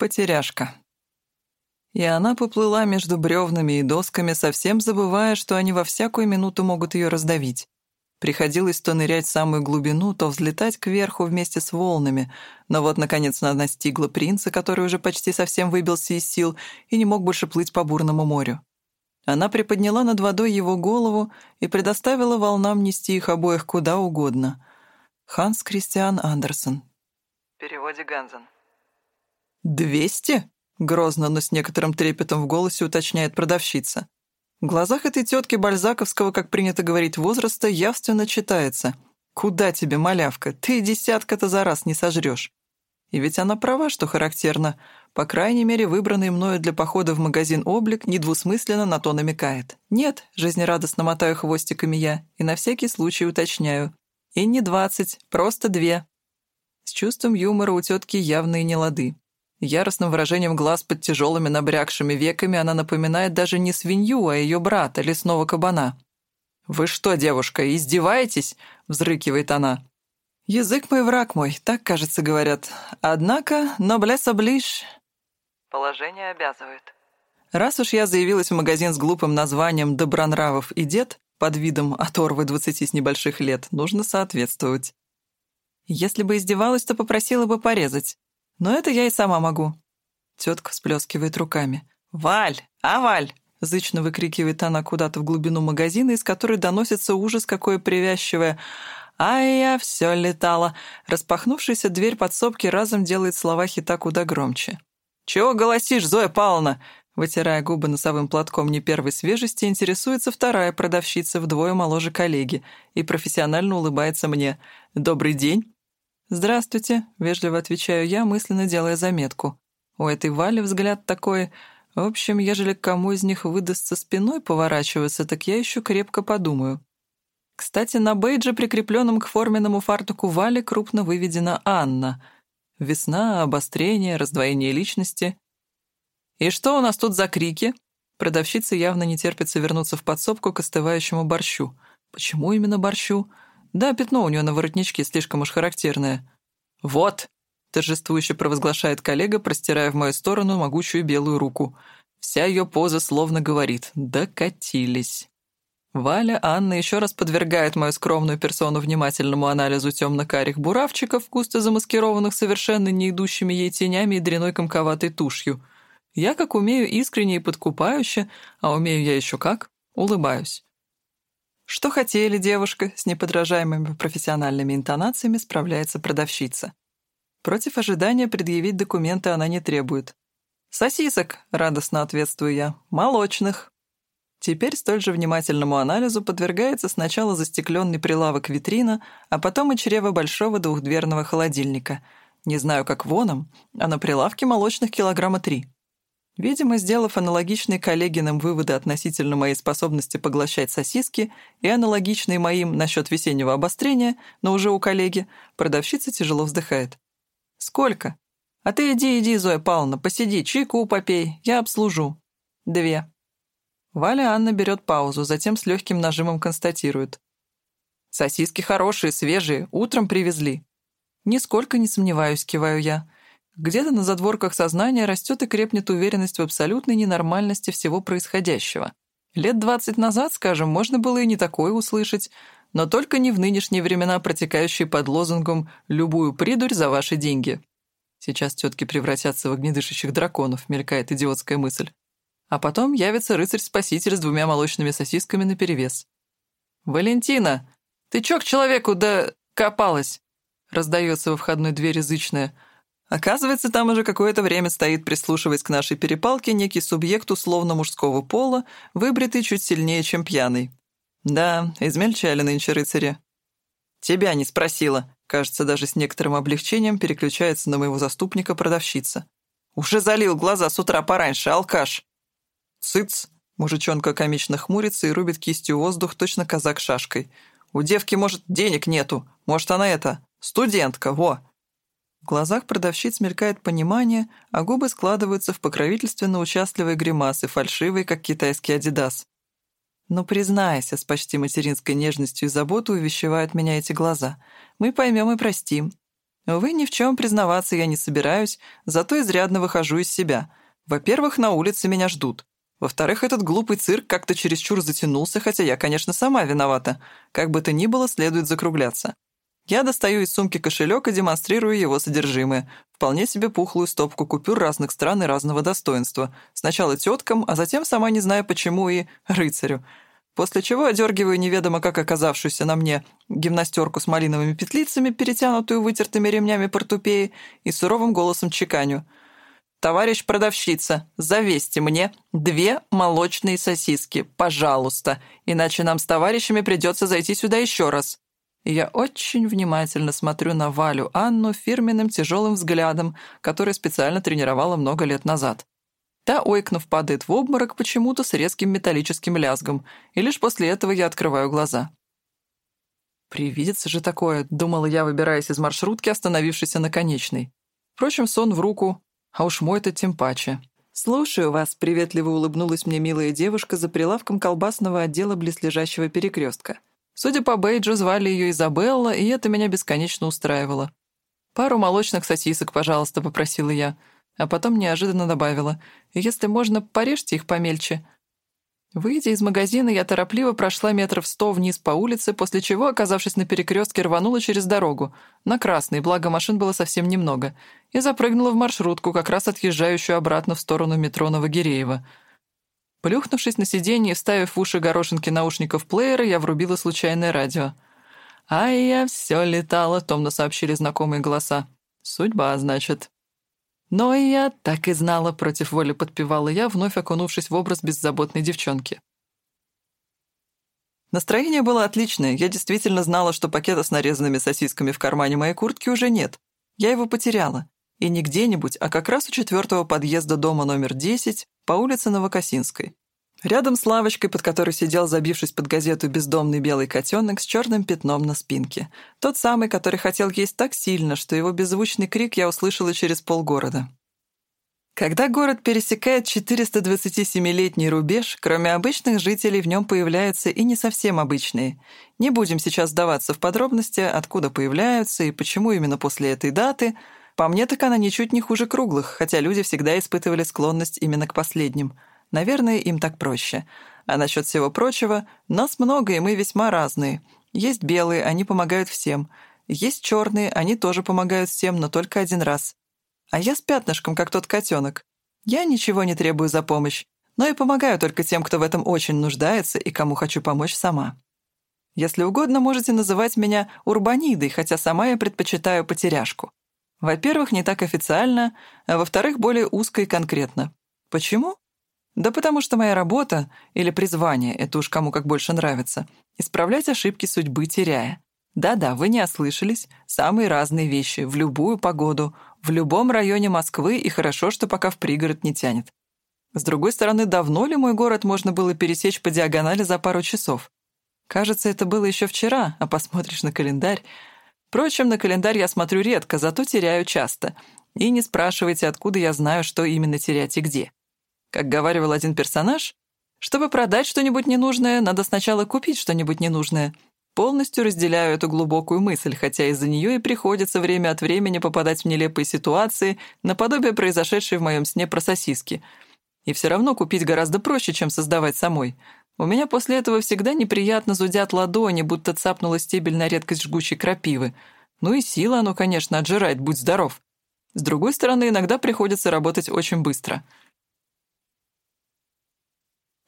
Потеряшка. И она поплыла между бревнами и досками, совсем забывая, что они во всякую минуту могут ее раздавить. Приходилось то нырять в самую глубину, то взлетать кверху вместе с волнами. Но вот, наконец, она настигла принца, который уже почти совсем выбился из сил и не мог больше плыть по бурному морю. Она приподняла над водой его голову и предоставила волнам нести их обоих куда угодно. Ханс Кристиан Андерсон. В переводе Ганзен. «Двести?» — грозно, но с некоторым трепетом в голосе уточняет продавщица. В глазах этой тетки бальзаковского, как принято говорить, возраста явственно читается. «Куда тебе, малявка? Ты десятка-то за раз не сожрешь». И ведь она права, что характерно. По крайней мере, выбранный мною для похода в магазин облик недвусмысленно на то намекает. «Нет», — жизнерадостно мотаю хвостиками я, и на всякий случай уточняю. «И не двадцать, просто две». С чувством юмора у тетки явные нелады. Яростным выражением глаз под тяжелыми набрякшими веками она напоминает даже не свинью, а ее брата, лесного кабана. «Вы что, девушка, издеваетесь?» — взрыкивает она. «Язык мой, враг мой», так, кажется, говорят. Однако, ноблес оближ. Положение обязывает. Раз уж я заявилась в магазин с глупым названием «Добронравов и дед» под видом оторвы двадцати с небольших лет, нужно соответствовать. Если бы издевалась, то попросила бы порезать. Но это я и сама могу». Тетка всплескивает руками. «Валь! А, Валь!» — зычно выкрикивает она куда-то в глубину магазина, из которой доносится ужас какое привязчивое. «А я все летала!» Распахнувшаяся дверь подсобки разом делает слова хита куда громче. «Чего голосишь, Зоя Павловна?» Вытирая губы носовым платком не первой свежести, интересуется вторая продавщица вдвое моложе коллеги и профессионально улыбается мне. «Добрый день!» «Здравствуйте», — вежливо отвечаю я, мысленно делая заметку. У этой Вали взгляд такой... В общем, ежели кому из них выдастся спиной поворачиваться, так я еще крепко подумаю. Кстати, на бейдже, прикрепленном к форменному фартуку Вали, крупно выведена Анна. Весна, обострение, раздвоение личности. «И что у нас тут за крики?» Продавщица явно не терпится вернуться в подсобку к остывающему борщу. Почему именно борщу? Да, пятно у нее на воротничке слишком уж характерное. «Вот!» — торжествующе провозглашает коллега, простирая в мою сторону могучую белую руку. Вся ее поза словно говорит «докатились». Валя Анна еще раз подвергает мою скромную персону внимательному анализу темно-карих буравчиков, густо замаскированных совершенно не идущими ей тенями и дряной комковатой тушью. Я, как умею, искренне и подкупающе, а умею я еще как, улыбаюсь. «Что хотели, девушка?» — с неподражаемыми профессиональными интонациями справляется продавщица. Против ожидания предъявить документы она не требует. «Сосисок!» — радостно ответствую я. «Молочных!» Теперь столь же внимательному анализу подвергается сначала застекленный прилавок витрина, а потом и чрево большого двухдверного холодильника. Не знаю, как воном, а на прилавке молочных килограмма три. Видимо, сделав аналогичные коллегиным выводы относительно моей способности поглощать сосиски и аналогичные моим насчет весеннего обострения, но уже у коллеги, продавщица тяжело вздыхает. «Сколько?» «А ты иди, иди, Зоя Павловна, посиди, чайку попей, я обслужу». «Две». Валя Анна берет паузу, затем с легким нажимом констатирует. «Сосиски хорошие, свежие, утром привезли». «Нисколько не сомневаюсь», — киваю я. Где-то на задворках сознания растет и крепнет уверенность в абсолютной ненормальности всего происходящего. Лет двадцать назад, скажем, можно было и не такое услышать, но только не в нынешние времена, протекающие под лозунгом «любую придурь за ваши деньги». Сейчас тетки превратятся в огнедышащих драконов, мелькает идиотская мысль. А потом явится рыцарь-спаситель с двумя молочными сосисками наперевес. «Валентина, ты чё к человеку да копалась?» раздается во входной двери зычная – Оказывается, там уже какое-то время стоит, прислушиваясь к нашей перепалке, некий субъект условно мужского пола, выбритый чуть сильнее, чем пьяный. Да, измельчали нынче рыцари. Тебя не спросила. Кажется, даже с некоторым облегчением переключается на моего заступника продавщица. Уже залил глаза с утра пораньше, алкаш. Цыц. Мужичонка комично хмурится и рубит кистью воздух, точно казак шашкой. У девки, может, денег нету. Может, она это, студентка, во. Глазах продавщиц мелькает понимание, а губы складываются в покровительственно-участливые гримасы, фальшивые, как китайский адидас. «Ну, признайся», — с почти материнской нежностью и заботой увещевают меня эти глаза. «Мы поймем и простим». Увы, ни в чем признаваться я не собираюсь, зато изрядно выхожу из себя. Во-первых, на улице меня ждут. Во-вторых, этот глупый цирк как-то чересчур затянулся, хотя я, конечно, сама виновата. Как бы то ни было, следует закругляться. Я достаю из сумки кошелек и демонстрирую его содержимое. Вполне себе пухлую стопку купюр разных стран и разного достоинства. Сначала теткам, а затем, сама не зная почему, и рыцарю. После чего одергиваю неведомо как оказавшуюся на мне гимнастерку с малиновыми петлицами, перетянутую вытертыми ремнями портупеи, и суровым голосом чеканю — «Товарищ продавщица, завесьте мне две молочные сосиски, пожалуйста, иначе нам с товарищами придется зайти сюда еще раз». Я очень внимательно смотрю на Валю Анну фирменным тяжелым взглядом, который специально тренировала много лет назад. Та, ойкнув, падает в обморок почему-то с резким металлическим лязгом, и лишь после этого я открываю глаза. «Привидится же такое», — думала я, выбираясь из маршрутки, остановившейся на конечной. Впрочем, сон в руку, а уж мой-то тем паче. «Слушаю вас», — приветливо улыбнулась мне милая девушка за прилавком колбасного отдела близлежащего перекрестка. Судя по бейджу, звали ее Изабелла, и это меня бесконечно устраивало. «Пару молочных сосисок, пожалуйста», — попросила я, а потом неожиданно добавила. «Если можно, порежьте их помельче. Выйдя из магазина, я торопливо прошла метров сто вниз по улице, после чего, оказавшись на перекрестке, рванула через дорогу, на красный, благо машин было совсем немного, и запрыгнула в маршрутку, как раз отъезжающую обратно в сторону метро Новогиреева. Плюхнувшись на сиденье и вставив в уши горошинки наушников плеера, я врубила случайное радио. «А я все летала», — томно сообщили знакомые голоса. «Судьба, значит». «Но и я так и знала», — против воли подпевала я, вновь окунувшись в образ беззаботной девчонки. Настроение было отличное. Я действительно знала, что пакета с нарезанными сосисками в кармане моей куртки уже нет. Я его потеряла. И не где-нибудь, а как раз у четвертого подъезда дома номер 10 по улице Новокосинской. Рядом с лавочкой, под которой сидел, забившись под газету, бездомный белый котенок с черным пятном на спинке. Тот самый, который хотел есть так сильно, что его беззвучный крик я услышала через полгорода. Когда город пересекает 427-летний рубеж, кроме обычных жителей в нем появляются и не совсем обычные. Не будем сейчас сдаваться в подробности, откуда появляются и почему именно после этой даты. По мне, так она ничуть не хуже круглых, хотя люди всегда испытывали склонность именно к последним — Наверное, им так проще. А насчет всего прочего, нас много, и мы весьма разные. Есть белые, они помогают всем. Есть черные, они тоже помогают всем, но только один раз. А я с пятнышком, как тот котенок. Я ничего не требую за помощь, но и помогаю только тем, кто в этом очень нуждается и кому хочу помочь сама. Если угодно, можете называть меня урбанидой, хотя сама я предпочитаю потеряшку. Во-первых, не так официально, а во-вторых, более узко и конкретно. Почему? Да потому что моя работа или призвание, это уж кому как больше нравится, исправлять ошибки судьбы теряя. Да-да, вы не ослышались, самые разные вещи, в любую погоду, в любом районе Москвы, и хорошо, что пока в пригород не тянет. С другой стороны, давно ли мой город можно было пересечь по диагонали за пару часов? Кажется, это было еще вчера, а посмотришь на календарь. Впрочем, на календарь я смотрю редко, зато теряю часто. И не спрашивайте, откуда я знаю, что именно терять и где. Как говаривал один персонаж, чтобы продать что-нибудь ненужное, надо сначала купить что-нибудь ненужное. Полностью разделяю эту глубокую мысль, хотя из-за нее и приходится время от времени попадать в нелепые ситуации, наподобие произошедшей в моем сне про сосиски. И все равно купить гораздо проще, чем создавать самой. У меня после этого всегда неприятно зудят ладони, будто цапнула стебель на редкость жгучей крапивы. Ну и сила оно, конечно, отжирает, будь здоров. С другой стороны, иногда приходится работать очень быстро —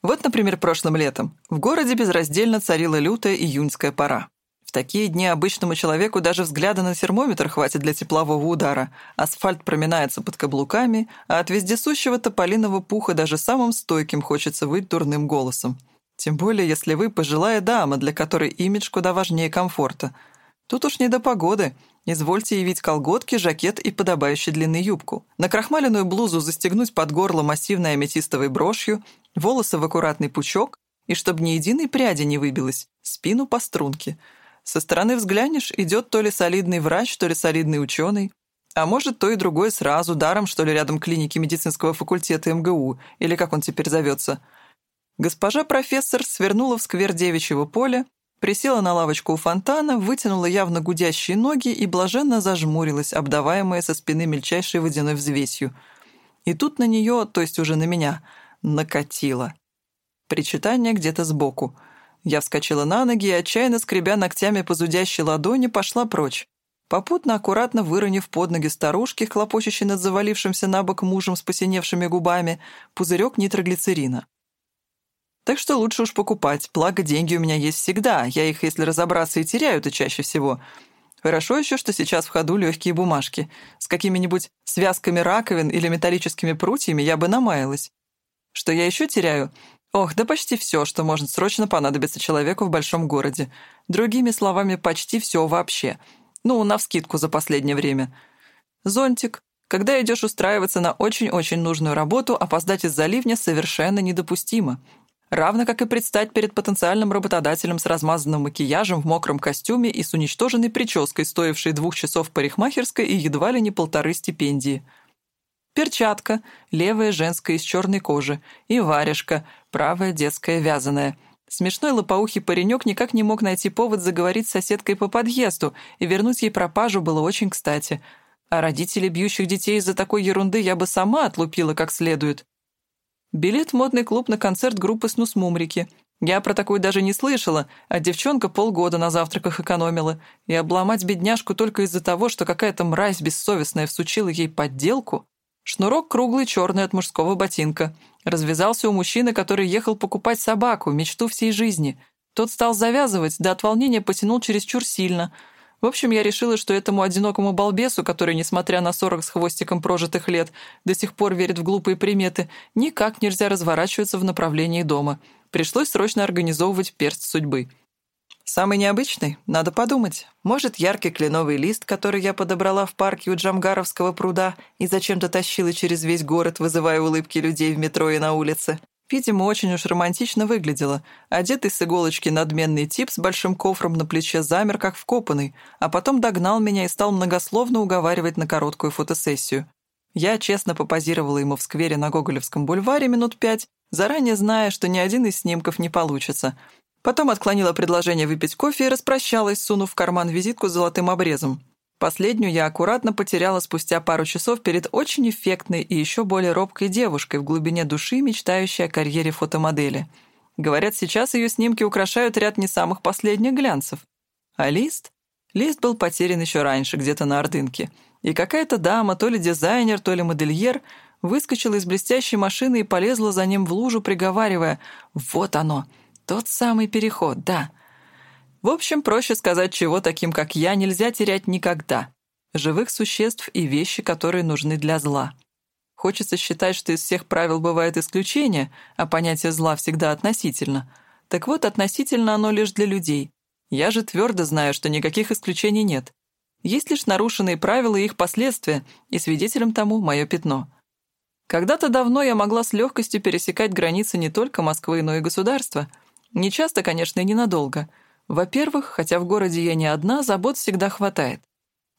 вот, например, прошлым летом в городе безраздельно царила лютая июньская пора. В такие дни обычному человеку даже взгляда на термометр хватит для теплового удара, асфальт проминается под каблуками, а от вездесущего тополиного пуха даже самым стойким хочется выть дурным голосом. Тем более, если вы пожилая дама, для которой имидж куда важнее комфорта. Тут уж не до погоды — Извольте явить колготки, жакет и подобающую длины юбку. На крахмаленную блузу застегнуть под горло массивной аметистовой брошью, волосы в аккуратный пучок, и чтобы ни единой пряди не выбилось, спину по струнке. Со стороны взглянешь, идет то ли солидный врач, то ли солидный ученый, а может, то и другое сразу, даром, что ли, рядом клиники медицинского факультета МГУ, или как он теперь зовется. Госпожа профессор свернула в сквер девичьего поля, присела на лавочку у фонтана, вытянула явно гудящие ноги и блаженно зажмурилась, обдаваемая со спины мельчайшей водяной взвесью. И тут на нее, то есть уже на меня, накатило. Причитание где-то сбоку. Я вскочила на ноги и, отчаянно скребя ногтями по зудящей ладони, пошла прочь. Попутно аккуратно выронив под ноги старушки, хлопочущей над завалившимся на бок мужем с посиневшими губами, пузырек нитроглицерина. Так что лучше уж покупать, благо деньги у меня есть всегда, я их, если разобраться, и теряю-то чаще всего. Хорошо еще, что сейчас в ходу легкие бумажки. С какими-нибудь связками раковин или металлическими прутьями я бы намаялась. Что я еще теряю? Ох, да почти все, что может срочно понадобиться человеку в большом городе. Другими словами, почти все вообще. Ну, навскидку за последнее время. Зонтик. Когда идешь устраиваться на очень-очень нужную работу, опоздать из-за ливня совершенно недопустимо равно как и предстать перед потенциальным работодателем с размазанным макияжем в мокром костюме и с уничтоженной прической, стоившей двух часов парикмахерской и едва ли не полторы стипендии. Перчатка, левая женская из черной кожи, и варежка, правая детская вязаная. Смешной лопоухий паренек никак не мог найти повод заговорить с соседкой по подъезду, и вернуть ей пропажу было очень кстати. А родителей бьющих детей из-за такой ерунды я бы сама отлупила как следует. Билет в модный клуб на концерт группы «Снус-мумрики». Я про такую даже не слышала, а девчонка полгода на завтраках экономила. И обломать бедняжку только из-за того, что какая-то мразь бессовестная всучила ей подделку. Шнурок круглый, черный от мужского ботинка. Развязался у мужчины, который ехал покупать собаку, мечту всей жизни. Тот стал завязывать, да от волнения потянул чересчур сильно — в общем, я решила, что этому одинокому балбесу, который, несмотря на сорок с хвостиком прожитых лет, до сих пор верит в глупые приметы, никак нельзя разворачиваться в направлении дома. Пришлось срочно организовывать перст судьбы. Самый необычный? Надо подумать. Может, яркий кленовый лист, который я подобрала в парке у Джамгаровского пруда и зачем-то тащила через весь город, вызывая улыбки людей в метро и на улице. Видимо, очень уж романтично выглядела. Одетый с иголочки надменный тип с большим кофром на плече замер, как вкопанный, а потом догнал меня и стал многословно уговаривать на короткую фотосессию. Я честно попозировала ему в сквере на Гоголевском бульваре минут пять, заранее зная, что ни один из снимков не получится. Потом отклонила предложение выпить кофе и распрощалась, сунув в карман визитку с золотым обрезом. Последнюю я аккуратно потеряла спустя пару часов перед очень эффектной и еще более робкой девушкой в глубине души, мечтающей о карьере фотомодели. Говорят, сейчас ее снимки украшают ряд не самых последних глянцев. А лист? Лист был потерян еще раньше, где-то на Ордынке. И какая-то дама, то ли дизайнер, то ли модельер, выскочила из блестящей машины и полезла за ним в лужу, приговаривая «Вот оно, тот самый переход, да». В общем, проще сказать, чего таким, как я, нельзя терять никогда. Живых существ и вещи, которые нужны для зла. Хочется считать, что из всех правил бывает исключение, а понятие зла всегда относительно. Так вот, относительно оно лишь для людей. Я же твердо знаю, что никаких исключений нет. Есть лишь нарушенные правила и их последствия, и свидетелем тому мое пятно. Когда-то давно я могла с легкостью пересекать границы не только Москвы, но и государства. Не часто, конечно, и ненадолго — во-первых, хотя в городе я не одна, забот всегда хватает.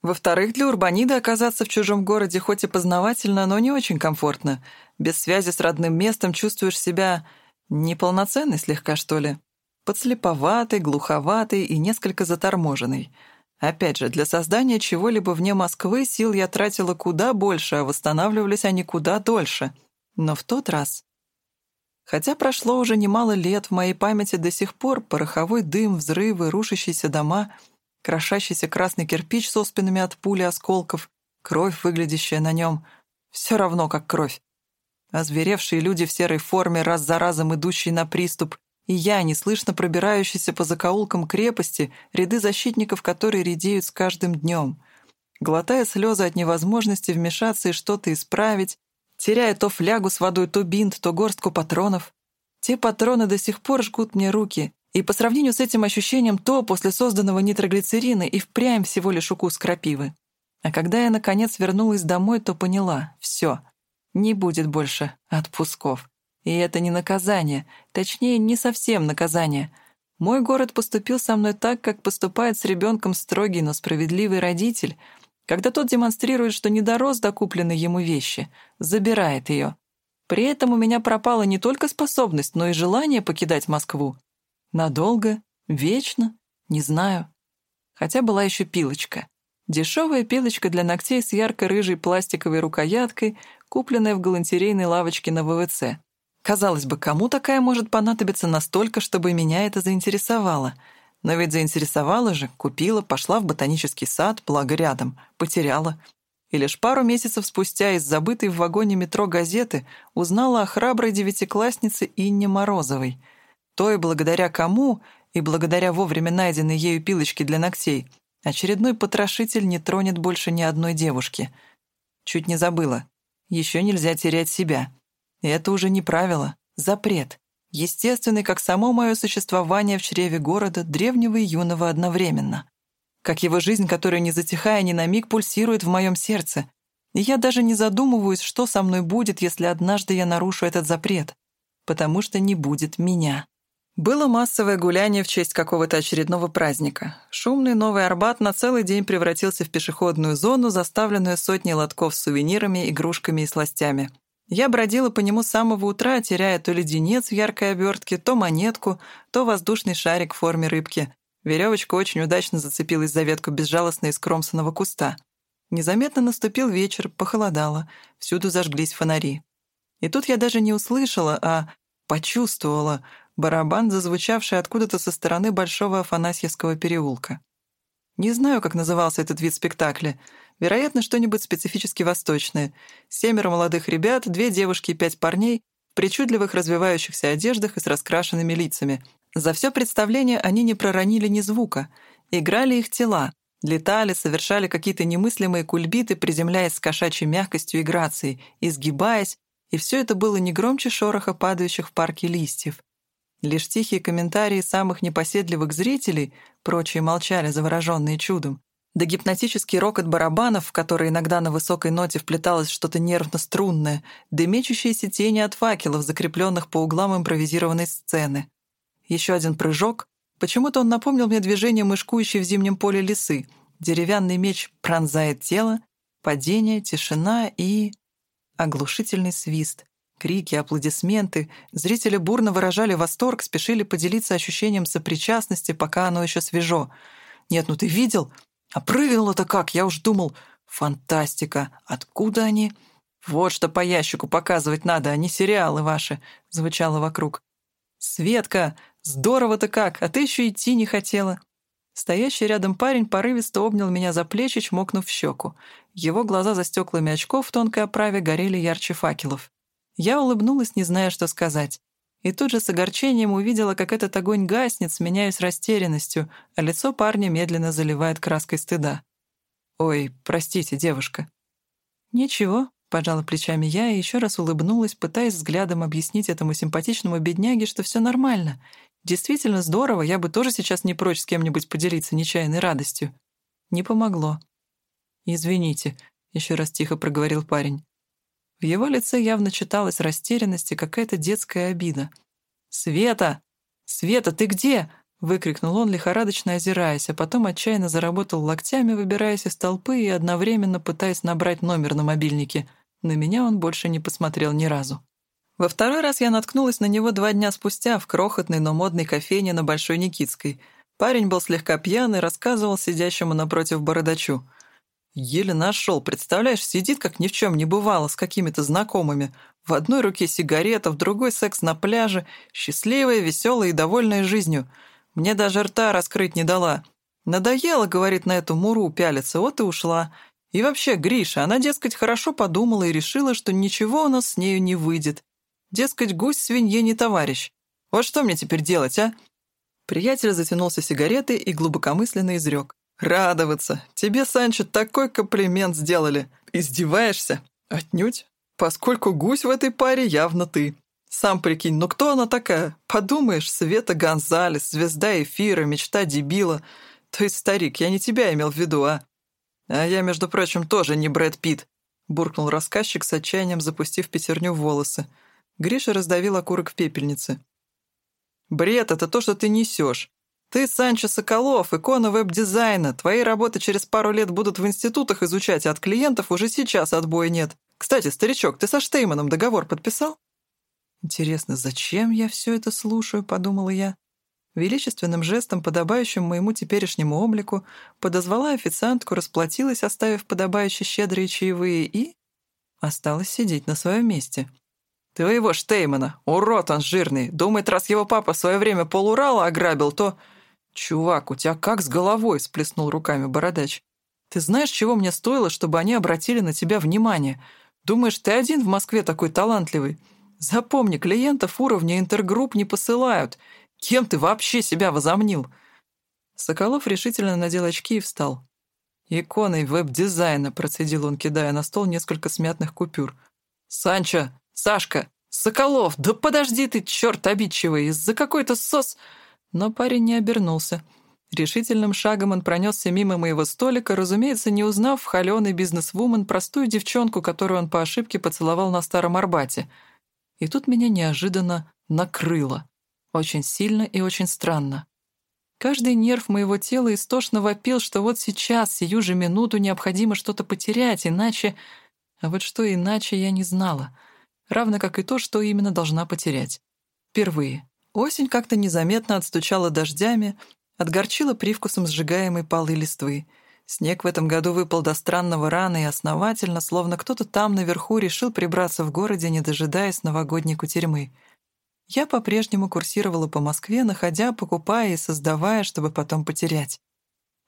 Во-вторых, для урбанида оказаться в чужом городе хоть и познавательно, но не очень комфортно. Без связи с родным местом чувствуешь себя неполноценной слегка, что ли. Подслеповатой, глуховатой и несколько заторможенной. Опять же, для создания чего-либо вне Москвы сил я тратила куда больше, а восстанавливались они куда дольше. Но в тот раз Хотя прошло уже немало лет, в моей памяти до сих пор пороховой дым, взрывы, рушащиеся дома, крошащийся красный кирпич с оспинами от пули осколков, кровь, выглядящая на нем, все равно как кровь. Озверевшие люди в серой форме, раз за разом идущие на приступ, и я, неслышно пробирающийся по закоулкам крепости, ряды защитников, которые редеют с каждым днем. Глотая слезы от невозможности вмешаться и что-то исправить, теряя то флягу с водой, то бинт, то горстку патронов. Те патроны до сих пор жгут мне руки, и по сравнению с этим ощущением то после созданного нитроглицерина и впрямь всего лишь укус крапивы. А когда я, наконец, вернулась домой, то поняла — все, не будет больше отпусков. И это не наказание, точнее, не совсем наказание. Мой город поступил со мной так, как поступает с ребенком строгий, но справедливый родитель — когда тот демонстрирует, что не дорос до купленной ему вещи, забирает ее. При этом у меня пропала не только способность, но и желание покидать Москву. Надолго Вечно? Не знаю. Хотя была еще пилочка. Дешевая пилочка для ногтей с ярко-рыжей пластиковой рукояткой, купленная в галантерейной лавочке на ВВЦ. Казалось бы, кому такая может понадобиться настолько, чтобы меня это заинтересовало? Но ведь заинтересовала же, купила, пошла в ботанический сад, благо рядом, потеряла. И лишь пару месяцев спустя из забытой в вагоне метро газеты узнала о храброй девятикласснице Инне Морозовой. Той, благодаря кому, и благодаря вовремя найденной ею пилочке для ногтей, очередной потрошитель не тронет больше ни одной девушки. Чуть не забыла. Еще нельзя терять себя. И это уже не правило, запрет. Естественный, как само мое существование в чреве города, древнего и юного одновременно. Как его жизнь, которая, не затихая ни на миг, пульсирует в моем сердце. И я даже не задумываюсь, что со мной будет, если однажды я нарушу этот запрет. Потому что не будет меня. Было массовое гуляние в честь какого-то очередного праздника. Шумный Новый Арбат на целый день превратился в пешеходную зону, заставленную сотней лотков с сувенирами, игрушками и сластями. Я бродила по нему с самого утра, теряя то леденец в яркой обертке, то монетку, то воздушный шарик в форме рыбки. Веревочка очень удачно зацепилась за ветку безжалостно искромсанного куста. Незаметно наступил вечер, похолодало, всюду зажглись фонари. И тут я даже не услышала, а почувствовала барабан, зазвучавший откуда-то со стороны Большого Афанасьевского переулка. Не знаю, как назывался этот вид спектакля — Вероятно, что-нибудь специфически восточное. Семеро молодых ребят, две девушки и пять парней в причудливых развивающихся одеждах и с раскрашенными лицами. За все представление они не проронили ни звука. Играли их тела, летали, совершали какие-то немыслимые кульбиты, приземляясь с кошачьей мягкостью и грацией, изгибаясь, и все это было не громче шороха падающих в парке листьев. Лишь тихие комментарии самых непоседливых зрителей, прочие молчали, завороженные чудом, да гипнотический рокот барабанов, в который иногда на высокой ноте вплеталось что-то нервно-струнное, да мечущиеся тени от факелов, закрепленных по углам импровизированной сцены. Еще один прыжок. Почему-то он напомнил мне движение мышкующей в зимнем поле лисы. Деревянный меч пронзает тело, падение, тишина и... Оглушительный свист. Крики, аплодисменты. Зрители бурно выражали восторг, спешили поделиться ощущением сопричастности, пока оно еще свежо. «Нет, ну ты видел? А прыгнуло-то как, я уж думал, фантастика, откуда они? Вот что по ящику показывать надо, а не сериалы ваши, звучало вокруг. Светка, здорово-то как, а ты еще идти не хотела. Стоящий рядом парень порывисто обнял меня за плечи, чмокнув в щеку. Его глаза за стеклами очков в тонкой оправе горели ярче факелов. Я улыбнулась, не зная, что сказать и тут же с огорчением увидела, как этот огонь гаснет, сменяясь растерянностью, а лицо парня медленно заливает краской стыда. «Ой, простите, девушка». «Ничего», — пожала плечами я и еще раз улыбнулась, пытаясь взглядом объяснить этому симпатичному бедняге, что все нормально. Действительно здорово, я бы тоже сейчас не прочь с кем-нибудь поделиться нечаянной радостью. Не помогло. «Извините», — еще раз тихо проговорил парень. В его лице явно читалась растерянность и какая-то детская обида. «Света! Света, ты где?» — выкрикнул он, лихорадочно озираясь, а потом отчаянно заработал локтями, выбираясь из толпы и одновременно пытаясь набрать номер на мобильнике. На меня он больше не посмотрел ни разу. Во второй раз я наткнулась на него два дня спустя в крохотной, но модной кофейне на Большой Никитской. Парень был слегка пьяный, рассказывал сидящему напротив бородачу — Еле нашел, представляешь, сидит, как ни в чем не бывало, с какими-то знакомыми. В одной руке сигарета, в другой секс на пляже, счастливая, веселая и довольная жизнью. Мне даже рта раскрыть не дала. Надоело, говорит, на эту муру пялиться, вот и ушла. И вообще, Гриша, она, дескать, хорошо подумала и решила, что ничего у нас с нею не выйдет. Дескать, гусь свинье не товарищ. Вот что мне теперь делать, а? Приятель затянулся сигаретой и глубокомысленно изрек. «Радоваться. Тебе, Санчо, такой комплимент сделали. Издеваешься? Отнюдь. Поскольку гусь в этой паре явно ты. Сам прикинь, ну кто она такая? Подумаешь, Света Гонзалес, звезда эфира, мечта дебила. То есть, старик, я не тебя имел в виду, а? А я, между прочим, тоже не Брэд Питт», — буркнул рассказчик с отчаянием, запустив пятерню в волосы. Гриша раздавил окурок в пепельнице. «Бред — это то, что ты несешь. Ты, Санчо Соколов, икона веб-дизайна. Твои работы через пару лет будут в институтах изучать, а от клиентов уже сейчас отбоя нет. Кстати, старичок, ты со Штейманом договор подписал? Интересно, зачем я все это слушаю, подумала я. Величественным жестом, подобающим моему теперешнему облику, подозвала официантку, расплатилась, оставив подобающие щедрые чаевые, и... осталась сидеть на своем месте. «Твоего Штеймана! Урод он жирный! Думает, раз его папа в свое время полурала ограбил, то...» «Чувак, у тебя как с головой?» — сплеснул руками бородач. «Ты знаешь, чего мне стоило, чтобы они обратили на тебя внимание? Думаешь, ты один в Москве такой талантливый? Запомни, клиентов уровня интергрупп не посылают. Кем ты вообще себя возомнил?» Соколов решительно надел очки и встал. «Иконой веб-дизайна», — процедил он, кидая на стол несколько смятых купюр. «Санчо! Сашка! Соколов! Да подожди ты, черт обидчивый! Из-за какой-то сос...» Но парень не обернулся. Решительным шагом он пронесся мимо моего столика, разумеется, не узнав в холёной бизнесвумен простую девчонку, которую он по ошибке поцеловал на Старом Арбате. И тут меня неожиданно накрыло. Очень сильно и очень странно. Каждый нерв моего тела истошно вопил, что вот сейчас, сию же минуту, необходимо что-то потерять, иначе... А вот что иначе я не знала. Равно как и то, что именно должна потерять. Впервые. Осень как-то незаметно отстучала дождями, отгорчила привкусом сжигаемой полы листвы. Снег в этом году выпал до странного рано и основательно, словно кто-то там наверху решил прибраться в городе, не дожидаясь новогодней кутерьмы. Я по-прежнему курсировала по Москве, находя, покупая и создавая, чтобы потом потерять.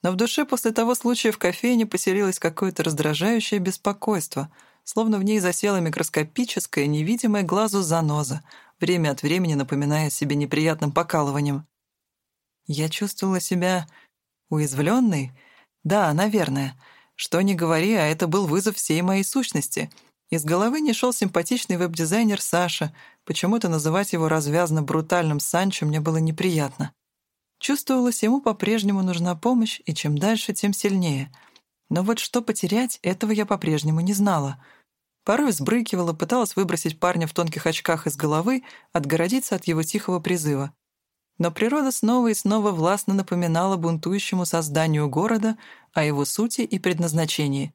Но в душе после того случая в кофейне поселилось какое-то раздражающее беспокойство, словно в ней засела микроскопическая, невидимая глазу заноза, время от времени напоминая себе неприятным покалыванием. Я чувствовала себя уязвленной? Да, наверное. Что ни говори, а это был вызов всей моей сущности. Из головы не шел симпатичный веб-дизайнер Саша. Почему-то называть его развязно-брутальным Санчо мне было неприятно. Чувствовалось, ему по-прежнему нужна помощь, и чем дальше, тем сильнее. Но вот что потерять, этого я по-прежнему не знала — Порой взбрыкивала, пыталась выбросить парня в тонких очках из головы, отгородиться от его тихого призыва. Но природа снова и снова властно напоминала бунтующему созданию города о его сути и предназначении.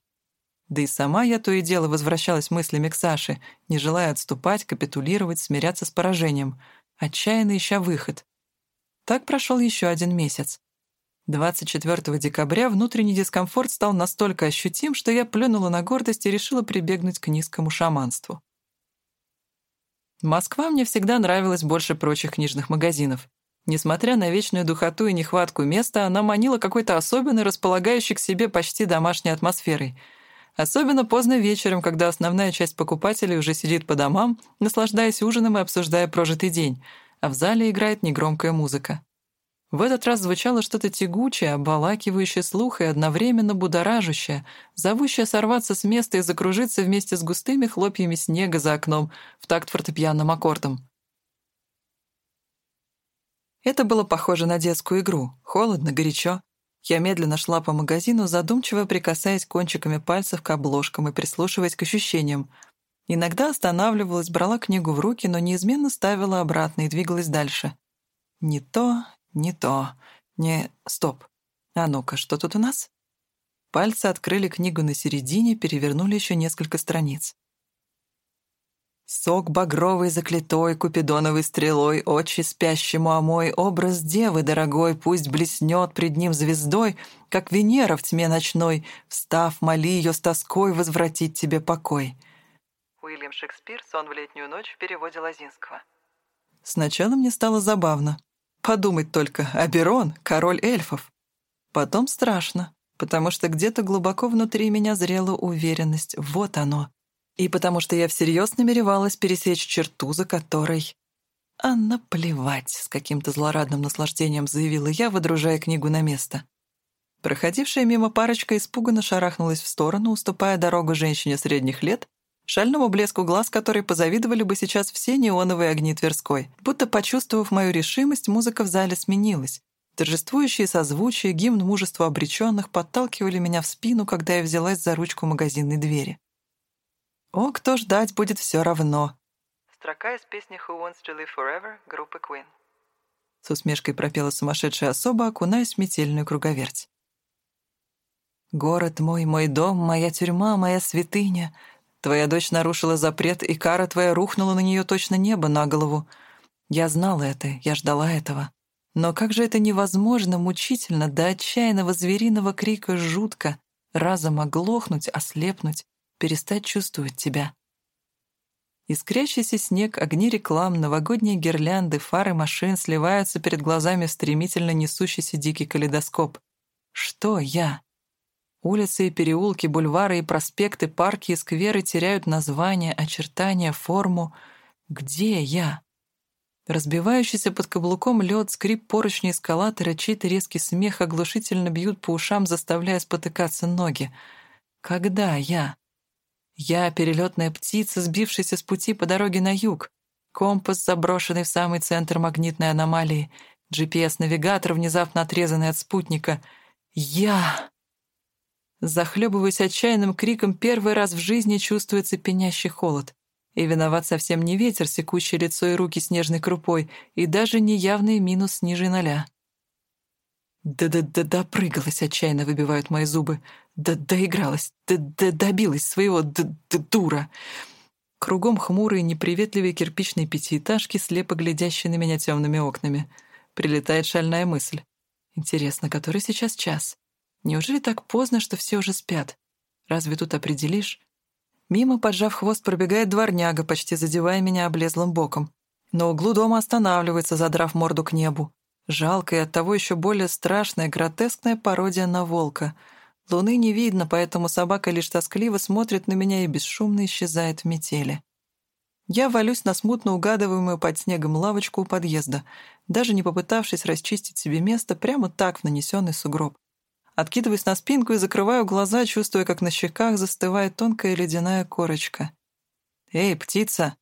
Да и сама я то и дело возвращалась мыслями к Саше, не желая отступать, капитулировать, смиряться с поражением, отчаянно ища выход. Так прошел еще один месяц. 24 декабря внутренний дискомфорт стал настолько ощутим, что я плюнула на гордость и решила прибегнуть к низкому шаманству. Москва мне всегда нравилась больше прочих книжных магазинов. Несмотря на вечную духоту и нехватку места, она манила какой-то особенной, располагающей к себе почти домашней атмосферой. Особенно поздно вечером, когда основная часть покупателей уже сидит по домам, наслаждаясь ужином и обсуждая прожитый день, а в зале играет негромкая музыка. В этот раз звучало что-то тягучее, обволакивающее слух и одновременно будоражащее, зовущее сорваться с места и закружиться вместе с густыми хлопьями снега за окном в такт фортепианным аккордом. Это было похоже на детскую игру. Холодно, горячо. Я медленно шла по магазину, задумчиво прикасаясь кончиками пальцев к обложкам и прислушиваясь к ощущениям. Иногда останавливалась, брала книгу в руки, но неизменно ставила обратно и двигалась дальше. Не то, не то. Не... Стоп. А ну-ка, что тут у нас? Пальцы открыли книгу на середине, перевернули еще несколько страниц. Сок багровый заклятой, купидоновой стрелой, Очи спящему омой, образ девы дорогой, Пусть блеснет пред ним звездой, Как Венера в тьме ночной, Встав, моли ее с тоской Возвратить тебе покой. Уильям Шекспир «Сон в летнюю ночь» в переводе Лазинского. Сначала мне стало забавно. Подумать только, Аберон — король эльфов. Потом страшно, потому что где-то глубоко внутри меня зрела уверенность. Вот оно. И потому что я всерьез намеревалась пересечь черту, за которой... «А наплевать!» — с каким-то злорадным наслаждением заявила я, выдружая книгу на место. Проходившая мимо парочка испуганно шарахнулась в сторону, уступая дорогу женщине средних лет, шальному блеску глаз которой позавидовали бы сейчас все неоновые огни Тверской. Будто почувствовав мою решимость, музыка в зале сменилась. Торжествующие созвучия, гимн мужества обреченных подталкивали меня в спину, когда я взялась за ручку магазинной двери. «О, кто ждать будет все равно!» Строка из песни «Who Wants to Live Forever» группы Queen. С усмешкой пропела сумасшедшая особа, окунаясь в метельную круговерть. «Город мой, мой дом, моя тюрьма, моя святыня, Твоя дочь нарушила запрет, и кара твоя рухнула на нее точно небо на голову. Я знала это, я ждала этого. Но как же это невозможно, мучительно, до отчаянного звериного крика жутко, разом оглохнуть, ослепнуть, перестать чувствовать тебя. Искрящийся снег, огни реклам, новогодние гирлянды, фары машин сливаются перед глазами в стремительно несущийся дикий калейдоскоп. Что я? Улицы и переулки, бульвары и проспекты, парки и скверы теряют название, очертания, форму. Где я? Разбивающийся под каблуком лед, скрип поручней эскалатора, чей-то резкий смех оглушительно бьют по ушам, заставляя спотыкаться ноги. Когда я? Я — перелетная птица, сбившаяся с пути по дороге на юг. Компас, заброшенный в самый центр магнитной аномалии. GPS-навигатор, внезапно отрезанный от спутника. Я... Захлебываясь отчаянным криком, первый раз в жизни чувствуется пенящий холод. И виноват совсем не ветер, секущий лицо и руки снежной крупой, и даже не явный минус ниже ноля. «Да-да-да, допрыгалась», — отчаянно выбивают мои зубы. «Да доигралась, да-да добилась своего, да-да дура». Кругом хмурые, неприветливые кирпичные пятиэтажки, слепо глядящие на меня темными окнами. Прилетает шальная мысль. Интересно, который сейчас час? Неужели так поздно, что все уже спят? Разве тут определишь? Мимо, поджав хвост, пробегает дворняга, почти задевая меня облезлым боком. На углу дома останавливается, задрав морду к небу. Жалкая и оттого еще более страшная, гротескная пародия на волка. Луны не видно, поэтому собака лишь тоскливо смотрит на меня и бесшумно исчезает в метели. Я валюсь на смутно угадываемую под снегом лавочку у подъезда, даже не попытавшись расчистить себе место прямо так в нанесенный сугроб. Откидываюсь на спинку и закрываю глаза, чувствуя, как на щеках застывает тонкая ледяная корочка. «Эй, птица!»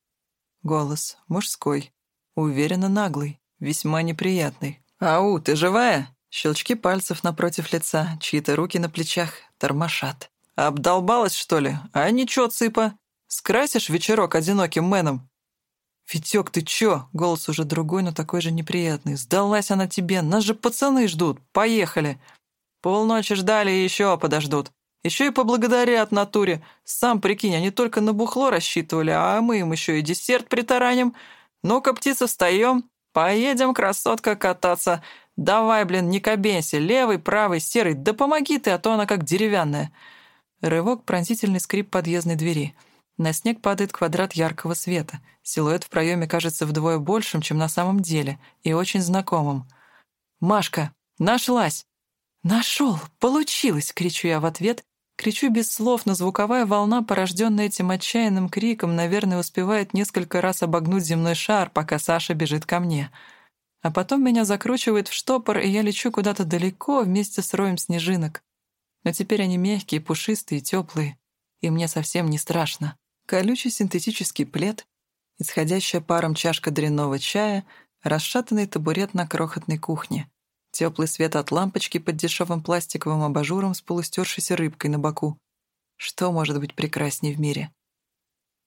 Голос мужской, уверенно наглый, весьма неприятный. «Ау, ты живая?» Щелчки пальцев напротив лица, чьи-то руки на плечах тормошат. «Обдолбалась, что ли? А ничего, цыпа! Скрасишь вечерок одиноким мэном?» «Витёк, ты чё?» Голос уже другой, но такой же неприятный. «Сдалась она тебе! Нас же пацаны ждут! Поехали!» Полночи ждали и еще подождут. Еще и поблагодарят натуре. Сам прикинь, они только на бухло рассчитывали, а мы им еще и десерт притараним. Ну-ка, птица, встаем. Поедем, красотка, кататься. Давай, блин, не кабенься. Левый, правый, серый. Да помоги ты, а то она как деревянная. Рывок, пронзительный скрип подъездной двери. На снег падает квадрат яркого света. Силуэт в проеме кажется вдвое большим, чем на самом деле, и очень знакомым. «Машка! Нашлась!» «Нашел! Получилось!» — кричу я в ответ. Кричу без слов, но звуковая волна, порожденная этим отчаянным криком, наверное, успевает несколько раз обогнуть земной шар, пока Саша бежит ко мне. А потом меня закручивает в штопор, и я лечу куда-то далеко вместе с роем снежинок. Но теперь они мягкие, пушистые, теплые, и мне совсем не страшно. Колючий синтетический плед, исходящая паром чашка дрянного чая, расшатанный табурет на крохотной кухне. Теплый свет от лампочки под дешевым пластиковым абажуром с полустершейся рыбкой на боку. Что может быть прекрасней в мире?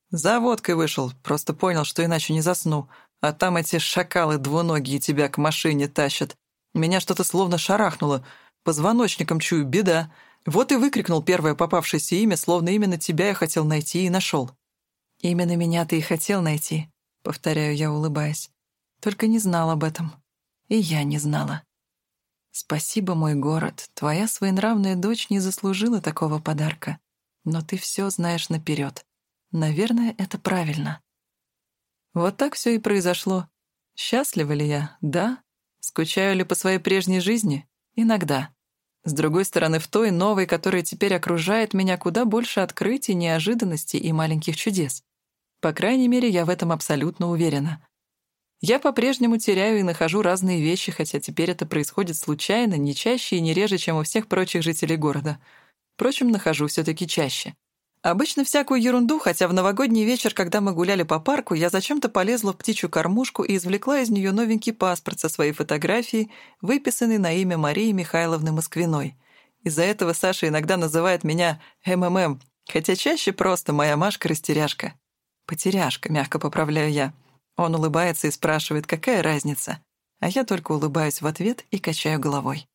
За водкой вышел, просто понял, что иначе не засну. А там эти шакалы двуногие тебя к машине тащат. Меня что-то словно шарахнуло. Позвоночником чую, беда. Вот и выкрикнул первое попавшееся имя, словно именно тебя я хотел найти и нашел. «Именно меня ты и хотел найти», — повторяю я, улыбаясь. «Только не знал об этом. И я не знала». «Спасибо, мой город. Твоя своенравная дочь не заслужила такого подарка. Но ты все знаешь наперед. Наверное, это правильно». Вот так все и произошло. Счастлива ли я? Да. Скучаю ли по своей прежней жизни? Иногда. С другой стороны, в той новой, которая теперь окружает меня, куда больше открытий, неожиданностей и маленьких чудес. По крайней мере, я в этом абсолютно уверена. Я по-прежнему теряю и нахожу разные вещи, хотя теперь это происходит случайно, не чаще и не реже, чем у всех прочих жителей города. Впрочем, нахожу все таки чаще. Обычно всякую ерунду, хотя в новогодний вечер, когда мы гуляли по парку, я зачем-то полезла в птичью кормушку и извлекла из нее новенький паспорт со своей фотографией, выписанный на имя Марии Михайловны Москвиной. Из-за этого Саша иногда называет меня МММ, хотя чаще просто моя Машка-растеряшка. «Потеряшка», — мягко поправляю я. Он улыбается и спрашивает, какая разница. А я только улыбаюсь в ответ и качаю головой.